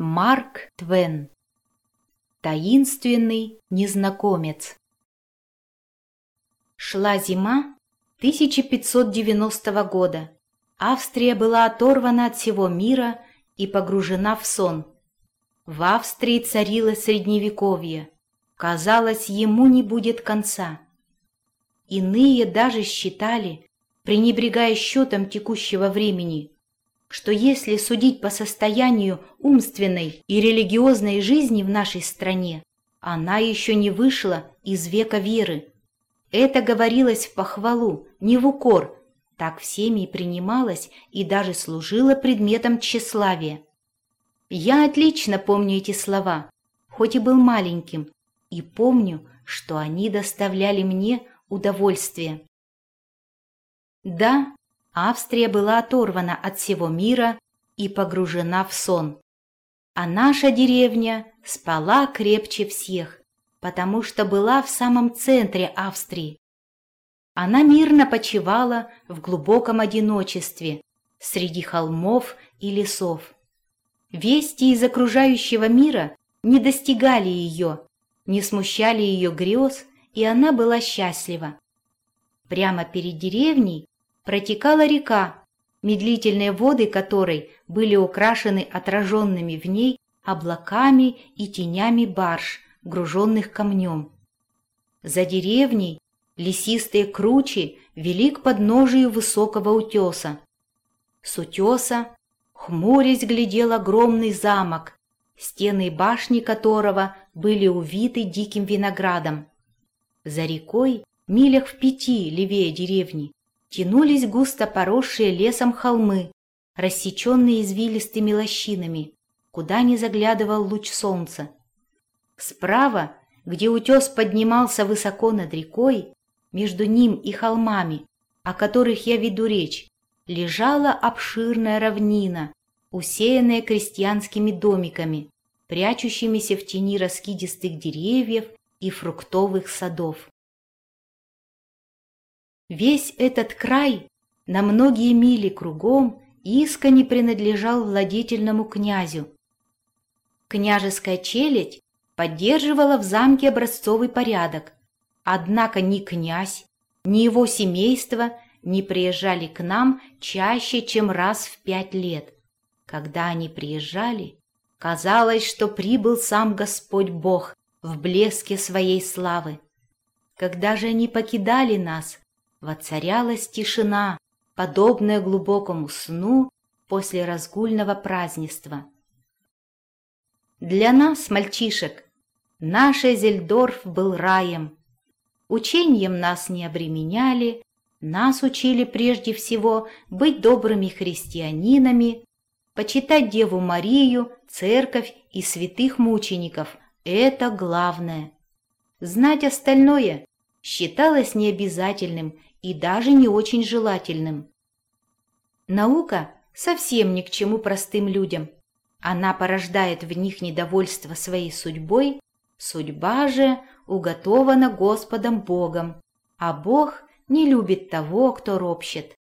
Марк Твен. Таинственный незнакомец. Шла зима 1590 года. Австрия была оторвана от всего мира и погружена в сон. В Австрии царило средневековье. Казалось, ему не будет конца. Иные даже считали, пренебрегая счетом текущего времени – что если судить по состоянию умственной и религиозной жизни в нашей стране, она еще не вышла из века веры. Это говорилось в похвалу, не в укор, так всеми и принималось и даже служило предметом тщеславия. Я отлично помню эти слова, хоть и был маленьким, и помню, что они доставляли мне удовольствие. Да, Австрия была оторвана от всего мира и погружена в сон. А наша деревня спала крепче всех, потому что была в самом центре Австрии. Она мирно почивала в глубоком одиночестве среди холмов и лесов. Вести из окружающего мира не достигали ее, не смущали ее грез, и она была счастлива. Прямо перед деревней протекала река, медлительные воды которой были украшены отраженными в ней облаками и тенями барж, груженных камнем. За деревней лесистые кручи вели к подножию высокого утеса. С утеса, хмурясь, глядел огромный замок, стены башни которого были увиты диким виноградом. За рекой, милях в пяти левее деревни, тянулись густо поросшие лесом холмы, рассеченные извилистыми лощинами, куда не заглядывал луч солнца. Справа, где утес поднимался высоко над рекой, между ним и холмами, о которых я веду речь, лежала обширная равнина, усеянная крестьянскими домиками, прячущимися в тени раскидистых деревьев и фруктовых садов. Весь этот край на многие мили кругом искренне принадлежал владетельному князю. Княжеская челядь поддерживала в замке образцовый порядок, однако ни князь, ни его семейство не приезжали к нам чаще, чем раз в пять лет. Когда они приезжали, казалось, что прибыл сам Господь Бог в блеске своей славы. Когда же они покидали нас, воцарялась тишина, подобная глубокому сну после разгульного празднества. Для нас, мальчишек, наш Эзельдорф был раем. Учением нас не обременяли, нас учили прежде всего быть добрыми христианинами, почитать Деву Марию, церковь и святых мучеников – это главное. Знать остальное считалось необязательным и даже не очень желательным. Наука совсем ни к чему простым людям. Она порождает в них недовольство своей судьбой, судьба же уготована Господом Богом, а Бог не любит того, кто ропщет.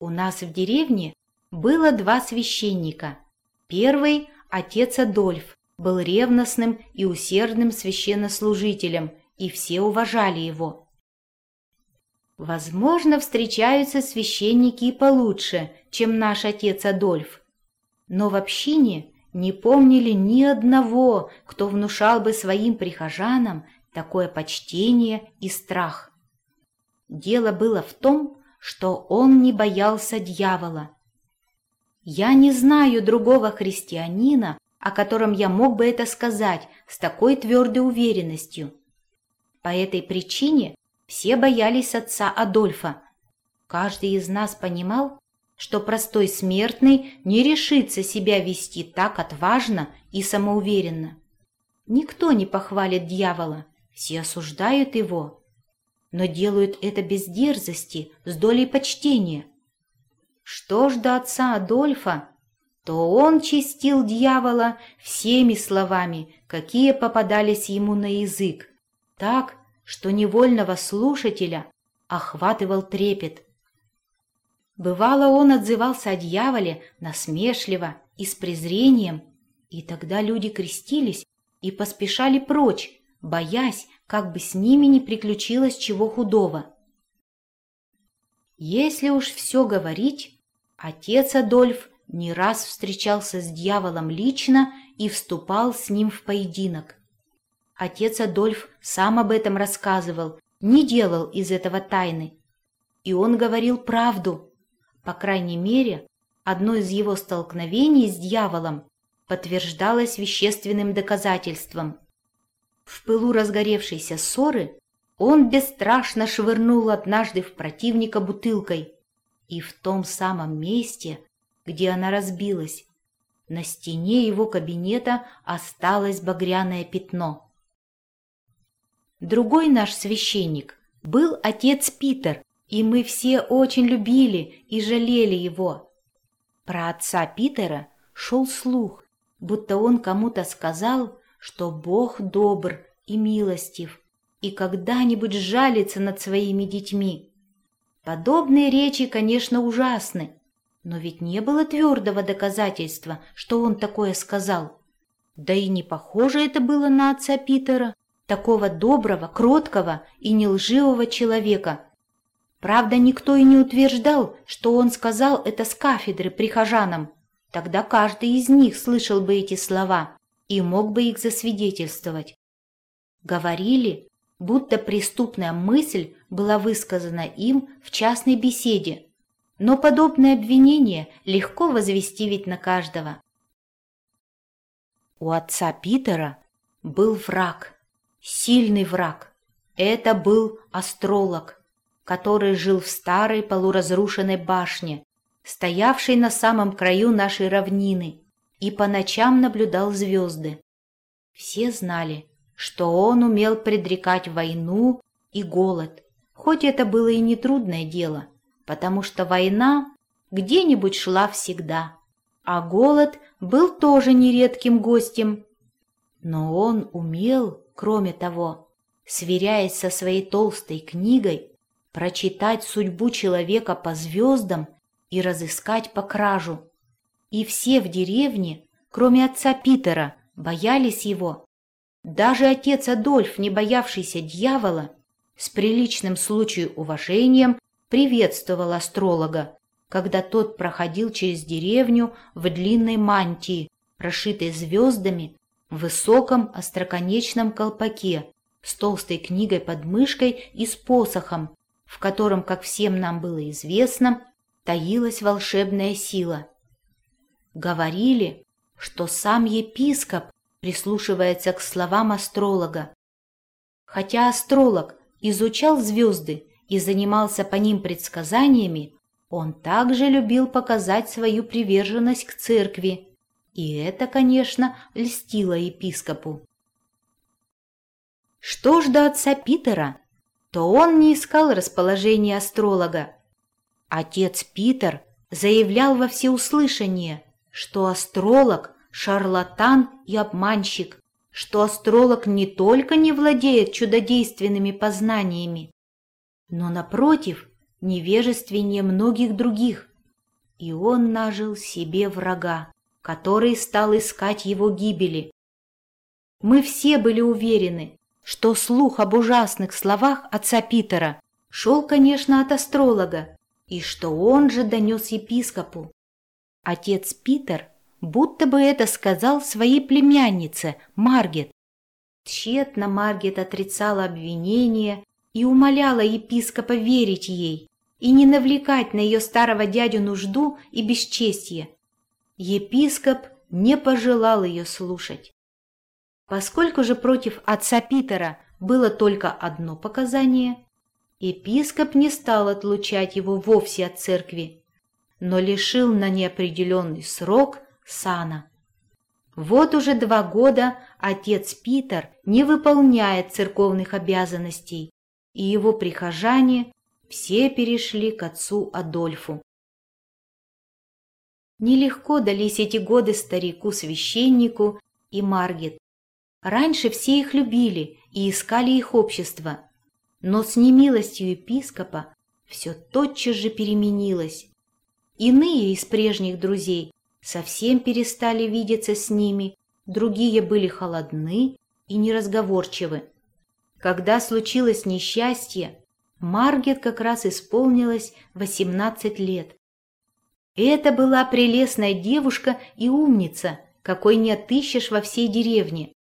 У нас в деревне было два священника. Первый, отец Адольф, был ревностным и усердным священнослужителем и все уважали его. Возможно, встречаются священники и получше, чем наш отец Адольф, но в общине не помнили ни одного, кто внушал бы своим прихожанам такое почтение и страх. Дело было в том, что он не боялся дьявола. Я не знаю другого христианина, о котором я мог бы это сказать с такой твердой уверенностью. По этой причине все боялись отца Адольфа. Каждый из нас понимал, что простой смертный не решится себя вести так отважно и самоуверенно. Никто не похвалит дьявола, все осуждают его, но делают это без дерзости, с долей почтения. Что ж до отца Адольфа, то он чистил дьявола всеми словами, какие попадались ему на язык, так, что невольного слушателя охватывал трепет. Бывало, он отзывался о дьяволе насмешливо и с презрением, и тогда люди крестились и поспешали прочь, боясь, как бы с ними не приключилось чего худого. Если уж все говорить, отец Адольф не раз встречался с дьяволом лично и вступал с ним в поединок. Отец Адольф сам об этом рассказывал, не делал из этого тайны. И он говорил правду. По крайней мере, одно из его столкновений с дьяволом подтверждалось вещественным доказательством. В пылу разгоревшейся ссоры он бесстрашно швырнул однажды в противника бутылкой, и в том самом месте, где она разбилась, на стене его кабинета осталось багряное пятно. Другой наш священник был отец Питер, и мы все очень любили и жалели его. Про отца Питера шел слух, будто он кому-то сказал, что Бог добр и милостив, и когда-нибудь жалится над своими детьми. Подобные речи, конечно, ужасны, но ведь не было твердого доказательства, что он такое сказал. Да и не похоже это было на отца Питера, такого доброго, кроткого и нелживого человека. Правда, никто и не утверждал, что он сказал это с кафедры прихожанам. Тогда каждый из них слышал бы эти слова и мог бы их засвидетельствовать. Говорили, будто преступная мысль была высказана им в частной беседе, но подобное обвинение легко возвести ведь на каждого. У отца Питера был враг, сильный враг. Это был астролог, который жил в старой полуразрушенной башне, стоявшей на самом краю нашей равнины, и по ночам наблюдал звезды. Все знали, что он умел предрекать войну и голод, хоть это было и нетрудное дело, потому что война где-нибудь шла всегда, а голод был тоже нередким гостем. Но он умел, кроме того, сверяясь со своей толстой книгой, прочитать судьбу человека по звездам и разыскать по кражу. И все в деревне, кроме отца Питера, боялись его, даже отец Адольф, не боявшийся дьявола, с приличным случаю уважением приветствовал астролога, когда тот проходил через деревню в длинной мантии, расшитой звездами, в высоком остроконечном колпаке, с толстой книгой под мышкой и с посохом, в котором, как всем нам было известно, таилась волшебная сила. Говорили, что сам епископ прислушивается к словам астролога. Хотя астролог изучал звезды и занимался по ним предсказаниями, он также любил показать свою приверженность к церкви, и это, конечно, льстило епископу. Что ж до отца Питера, то он не искал расположения астролога. Отец Питер заявлял во всеуслышание, что астролог шарлатан и обманщик, что астролог не только не владеет чудодейственными познаниями, но, напротив, невежественнее многих других. И он нажил себе врага, который стал искать его гибели. Мы все были уверены, что слух об ужасных словах отца Питера шел, конечно, от астролога, и что он же донес епископу. Отец Питер будто бы это сказал своей племяннице Маргет. Тщетно Маргет отрицала обвинение и умоляла епископа верить ей и не навлекать на ее старого дядю нужду и бесчестье. Епископ не пожелал ее слушать. Поскольку же против отца Питера было только одно показание, епископ не стал отлучать его вовсе от церкви, но лишил на неопределенный срок сана. Вот уже два года отец Питер не выполняет церковных обязанностей, и его прихожане все перешли к отцу Адольфу. Нелегко дались эти годы старику-священнику и Маргет. Раньше все их любили и искали их общество, но с немилостью епископа все тотчас же переменилось, Иные из прежних друзей совсем перестали видеться с ними, другие были холодны и неразговорчивы. Когда случилось несчастье, Маргет как раз исполнилось 18 лет. Это была прелестная девушка и умница, какой не отыщешь во всей деревне.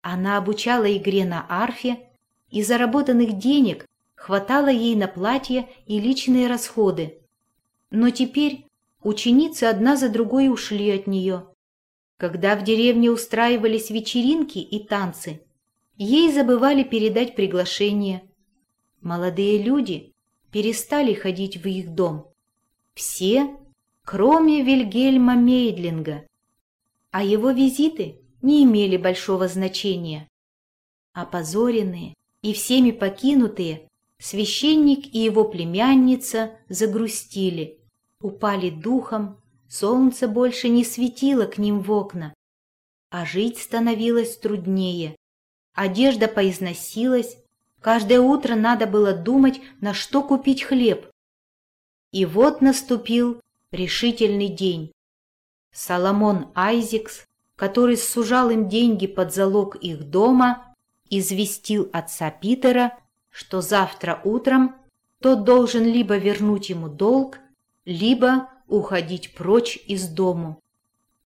Она обучала игре на арфе, и заработанных денег хватало ей на платье и личные расходы. Но теперь ученицы одна за другой ушли от нее. Когда в деревне устраивались вечеринки и танцы, ей забывали передать приглашение. Молодые люди перестали ходить в их дом. Все, кроме Вильгельма Мейдлинга. А его визиты не имели большого значения. Опозоренные и всеми покинутые, священник и его племянница загрустили, упали духом, солнце больше не светило к ним в окна, а жить становилось труднее. Одежда поизносилась, каждое утро надо было думать, на что купить хлеб. И вот наступил решительный день. Соломон Айзекс, который сужал им деньги под залог их дома, известил отца Питера, что завтра утром тот должен либо вернуть ему долг, либо уходить прочь из дому.